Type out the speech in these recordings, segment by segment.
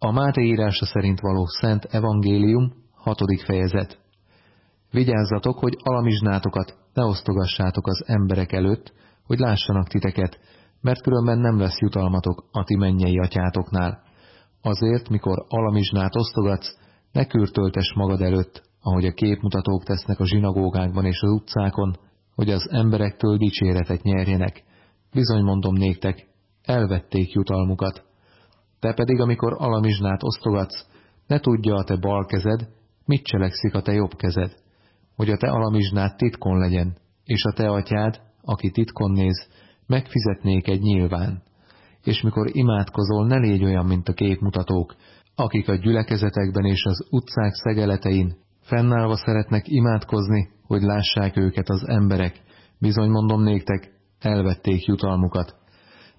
A Máté írása szerint való Szent Evangélium, hatodik fejezet. Vigyázzatok, hogy alamizsnátokat ne osztogassátok az emberek előtt, hogy lássanak titeket, mert különben nem lesz jutalmatok a ti mennyei atyátoknál. Azért, mikor alamizsnát osztogatsz, ne kürtöltes magad előtt, ahogy a képmutatók tesznek a zsinagógákban és az utcákon, hogy az emberektől dicséretet nyerjenek. Bizony mondom néktek, elvették jutalmukat. Te pedig, amikor alamizsnát osztogatsz, ne tudja a te bal kezed, mit cselekszik a te jobb kezed, hogy a te alamizsnát titkon legyen, és a te atyád, aki titkon néz, megfizetnék egy nyilván. És mikor imádkozol, ne légy olyan, mint a képmutatók, akik a gyülekezetekben és az utcák szegeletein fennállva szeretnek imádkozni, hogy lássák őket az emberek. Bizony mondom néktek, elvették jutalmukat.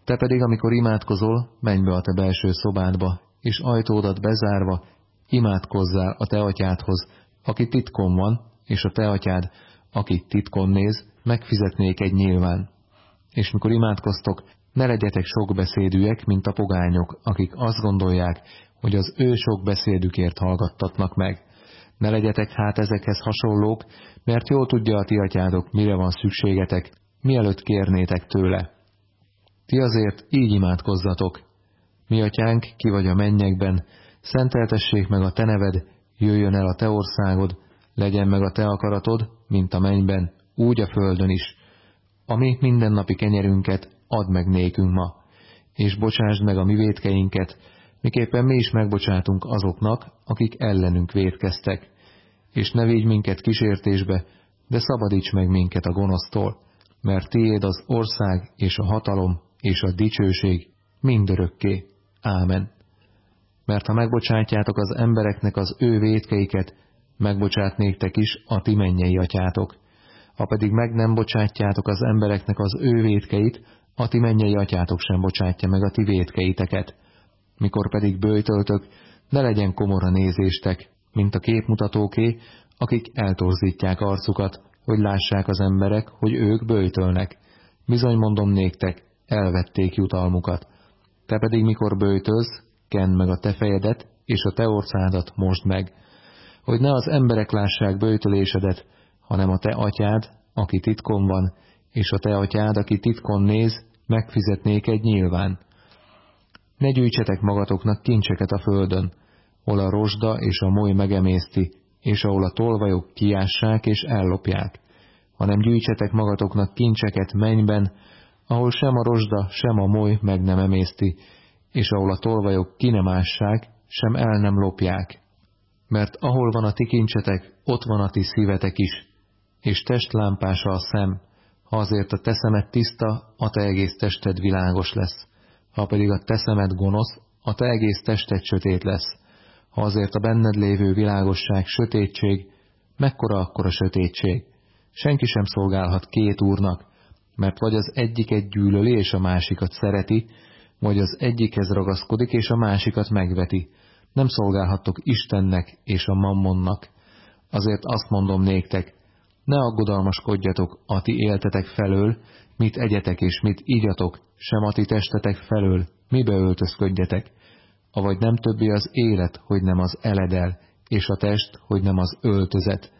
Te pedig, amikor imádkozol, menj be a te belső szobádba, és ajtódat bezárva, imádkozzál a te atyádhoz, aki titkon van, és a te atyád, aki titkon néz, megfizetnék egy nyilván. És mikor imádkoztok, ne legyetek sok beszédűek, mint a pogányok, akik azt gondolják, hogy az ő sok beszédükért hallgattatnak meg. Ne legyetek hát ezekhez hasonlók, mert jól tudja a ti atyádok, mire van szükségetek, mielőtt kérnétek tőle. Ti azért így imádkozzatok. Mi atyánk, ki vagy a mennyekben, szenteltessék meg a te neved, jöjjön el a te országod, legyen meg a te akaratod, mint a mennyben, úgy a földön is. A mi mindennapi kenyerünket add meg nékünk ma, és bocsásd meg a mi vétkeinket, miképpen mi is megbocsátunk azoknak, akik ellenünk vétkeztek. És ne védj minket kísértésbe, de szabadíts meg minket a gonosztól, mert tiéd az ország és a hatalom és a dicsőség mindörökké. Ámen. Mert ha megbocsátjátok az embereknek az ő vétkeiket, megbocsát is a ti mennyei atyátok. Ha pedig meg nem bocsátjátok az embereknek az ő vétkeit, a ti mennyei atyátok sem bocsátja meg a ti vétkeiteket. Mikor pedig bőjtöltök, ne legyen komora nézéstek, mint a képmutatóké, akik eltorzítják arcukat, hogy lássák az emberek, hogy ők bőjtölnek. Bizony mondom néktek, elvették jutalmukat. Te pedig mikor bőjtölsz, kend meg a te fejedet, és a te orcádat most meg, hogy ne az emberek lássák bőtölésedet, hanem a te atyád, aki titkon van, és a te atyád, aki titkon néz, megfizetnék egy nyilván. Ne gyűjtsetek magatoknak kincseket a földön, hol a rozsda és a moly megemészti, és ahol a tolvajok kiássák és ellopják, hanem gyűjtsetek magatoknak kincseket mennyben, ahol sem a rozsda, sem a moly meg nem emészti, és ahol a tolvajok ki nem ássák, sem el nem lopják. Mert ahol van a ti kincsetek, ott van a ti szívetek is, és testlámpása a szem, ha azért a te szemed tiszta, a te egész tested világos lesz. Ha pedig a te szemed gonosz, a te egész tested sötét lesz. Ha azért a benned lévő világosság sötétség, mekkora akkor a sötétség? Senki sem szolgálhat két úrnak, mert vagy az egyiket gyűlöli és a másikat szereti, vagy az egyikhez ragaszkodik és a másikat megveti. Nem szolgálhattok Istennek és a mammonnak. Azért azt mondom néktek, ne aggodalmaskodjatok a ti éltetek felől, mit egyetek és mit igyatok, sem a ti testetek felől, mibe öltözködjetek. Avagy nem többi az élet, hogy nem az eledel, és a test, hogy nem az öltözet.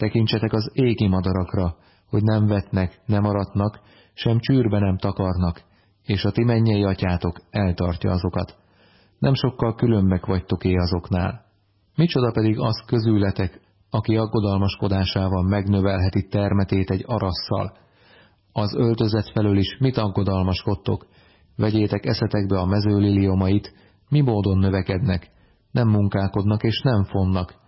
Tekintsetek az égi madarakra, hogy nem vetnek, nem aratnak, sem csűrbe nem takarnak, és a ti mennyei atyátok eltartja azokat. Nem sokkal különbek vagytok-é azoknál. Micsoda pedig az közületek, aki aggodalmaskodásával megnövelheti termetét egy arasszal. Az öltözet felől is mit aggodalmaskodtok? Vegyétek eszetekbe a mezőliliomait, mi módon növekednek, nem munkálkodnak és nem fonnak.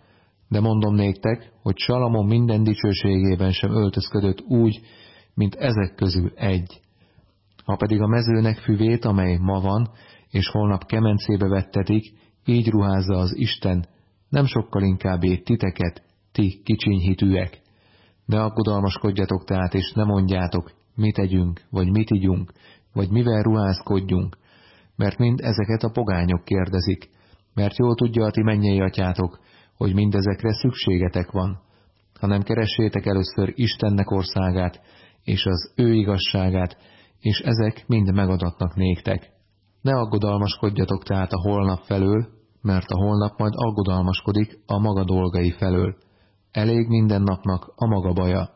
De mondom néktek, hogy Salamon minden dicsőségében sem öltözködött úgy, mint ezek közül egy. Ha pedig a mezőnek füvét, amely ma van, és holnap kemencébe vettetik, így ruházza az Isten, nem sokkal inkább titeket, ti kicsinyhitűek. Ne aggodalmaskodjatok tehát, és ne mondjátok, mit tegyünk, vagy mit igyunk, vagy mivel ruházkodjunk, mert mind ezeket a pogányok kérdezik, mert jól tudja a ti mennyei atyátok, hogy mindezekre szükségetek van, hanem keressétek először Istennek országát, és az ő igazságát, és ezek mind megadatnak néktek. Ne aggodalmaskodjatok tehát a holnap felől, mert a holnap majd aggodalmaskodik a maga dolgai felől. Elég minden napnak a maga baja.